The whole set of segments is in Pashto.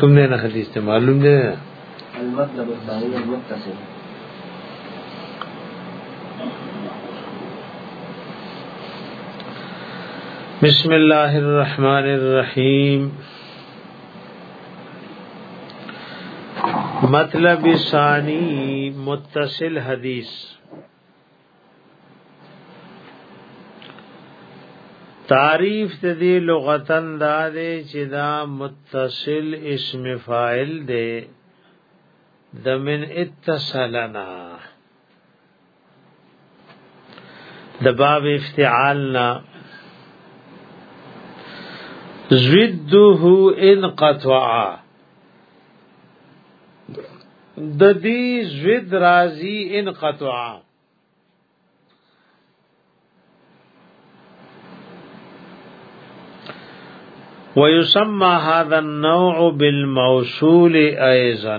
کوم نه نقل دي معلوم دی المطلب الثاني المتصل بسم الله الرحمن الرحيم مطلب ثانی متصل حدیث تعریف ته دی لغتن دا دی چې دا متصل اسم فاعل دی د من اتصلنا د باب افتعالنا زده ان قطعا د دې زد راضی ان قطعا ويسمى هذا النوع بالموصول ايضا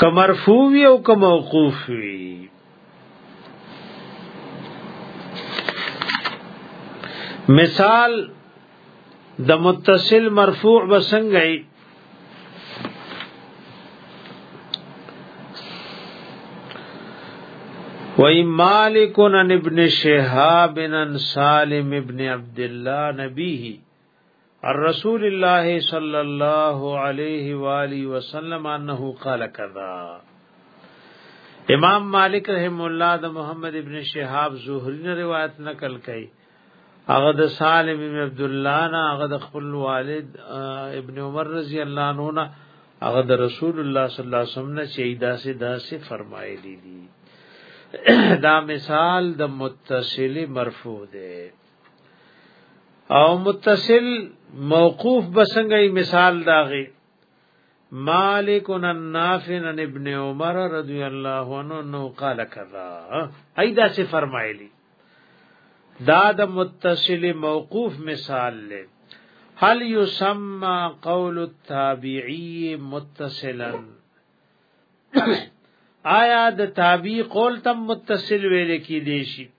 کمرفوع وی او کم موقوف وی مثال د متصل مرفوع بسنګي وای مالک عن ابن شهاب عن سالم ابن عبد الله نبیه الرسول الله صلی الله علیه و آله وسلم انه قال کذا امام مالک رحم الله د محمد ابن شهاب زهری نه روایت نقل کړي هغه د سالم ابن عبد الله نه هغه د خپل والد ابن عمر رضی الله عنه نه هغه د رسول الله صلی الله علیه وسلم نه چې داسې داسې فرمایلی دي دا مثال د متصل مرفوع دی او متصل موقوف بسنګي مثال داغي مالک النافع عن ابن عمر رضی الله عنه نو قال کذا ایدا سے فرمایلی دا د متصل موقوف مثال لے هل یسمى قول التابعی متصلا آیا د تابعی قول تم متصل ویل کی دیشی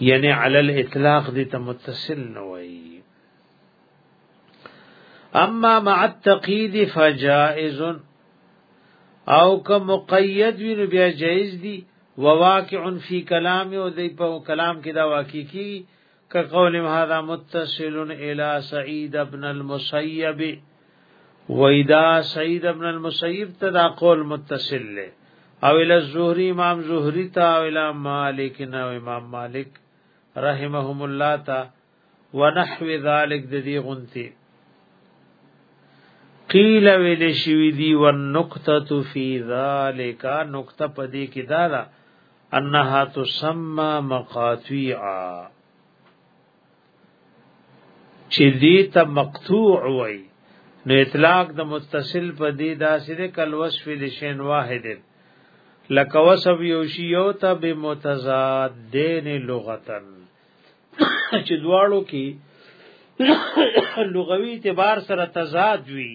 یعنی علی الاطلاق دې ته متصل نه وایي اما مع التقید فجائز او که مقید وی نو بیا جائز دی وواقع فی کلام او دې په کلام کې دا واقع کی كقولهم هذا متصل الى سعيد ابن المسيب وإذا سعيد ابن المسيب تدا قول متصل له او الى الزهري امام زهري تا او الى مالك نو امام مالك رحمهم الله تا ونحو ذلك د دې غنتی قیل ویل شوی دی والنقطه فی ذلک نقطه پدې کې دا ده انها تسمى مقاطيعا چې دې ته مقطوع وای نو اطلاق د متصل په دې داسې د کل وصف لشین واحد لکه وصف یو شی یو ته به متضاد دین لغتن چې دواړو کې لغوي اعتبار سره تضاد وي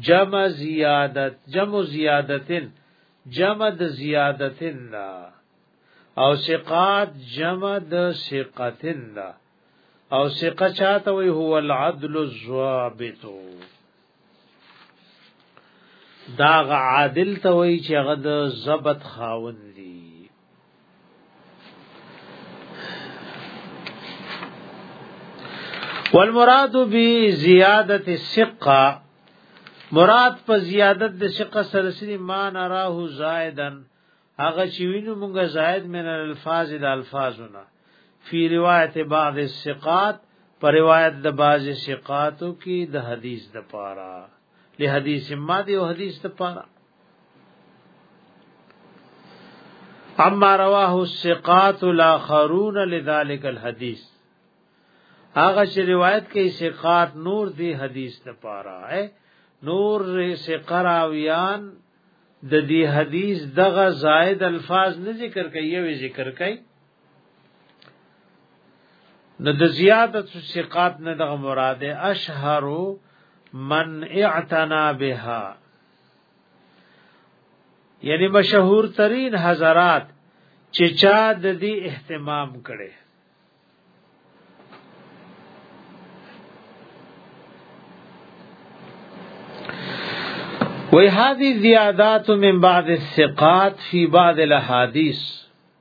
جمع زیادت جمع زیادتن جمع د زیادتن دا او سقات جمع د سقتن دا او سقه چاته وی هو العدل الضابط دا عادل ته وی چې هغه د ضبط خاوند والمراد بی زیادت الثقه مراد په زیادت د ثقه سره سری ما نراه زائدن هغه چې وینو مونږه زائد من الفاظ د الفاظونه فی روایت بعض الثقات پر روایت د بعض ثقاتو کې د حدیث د پاره له حدیث ما دی او حدیث ته پاره اما رواه الثقات الاخرون لذلك الحديث هغه چې روایت کوي ثقات نور دی حدیث ته پاره اے نور ثقراویان د دې حدیث دغه زائد الفاظ نه ذکر کوي یو ذکر کوي نو د زیادت ثقات نه دغه مراد اشهر من اعتنا بها یعنی مشهور ترین حضرات چې چا د دې اهتمام کړي وی هذه زیادات من بعض الثقات فی بعض الاحادیث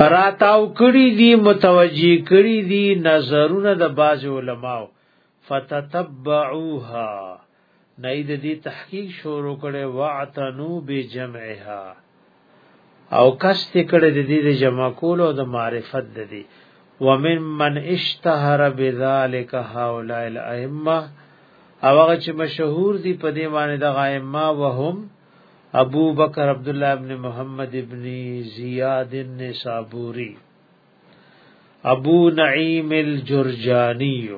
راتاو کړی دی متوجی کړی دی نظرونه د باز علماو فتتبعوها نید دی تحقیق شروع کړي واعتنو بجمعها او کشت کړه د دې د جمع کول او د معرفت د دې ومن من اشتهر بذلک هؤلاء الائمه او هغه چې مشهور دي په دې باندې د غائمه وهم ابو بکر عبد الله ابن محمد ابن زیاد النسابوری ابو نعیم الجرجانی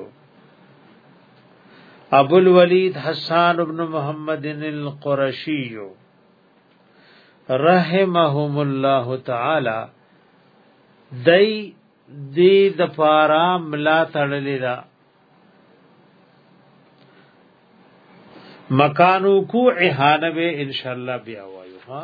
ابو الولید حسان ابن محمد القرشی رحمهم الله تعالی دای دې د پارا ملا تړلې دا مکانو کو احانه به ان شاء الله بیا وایو ها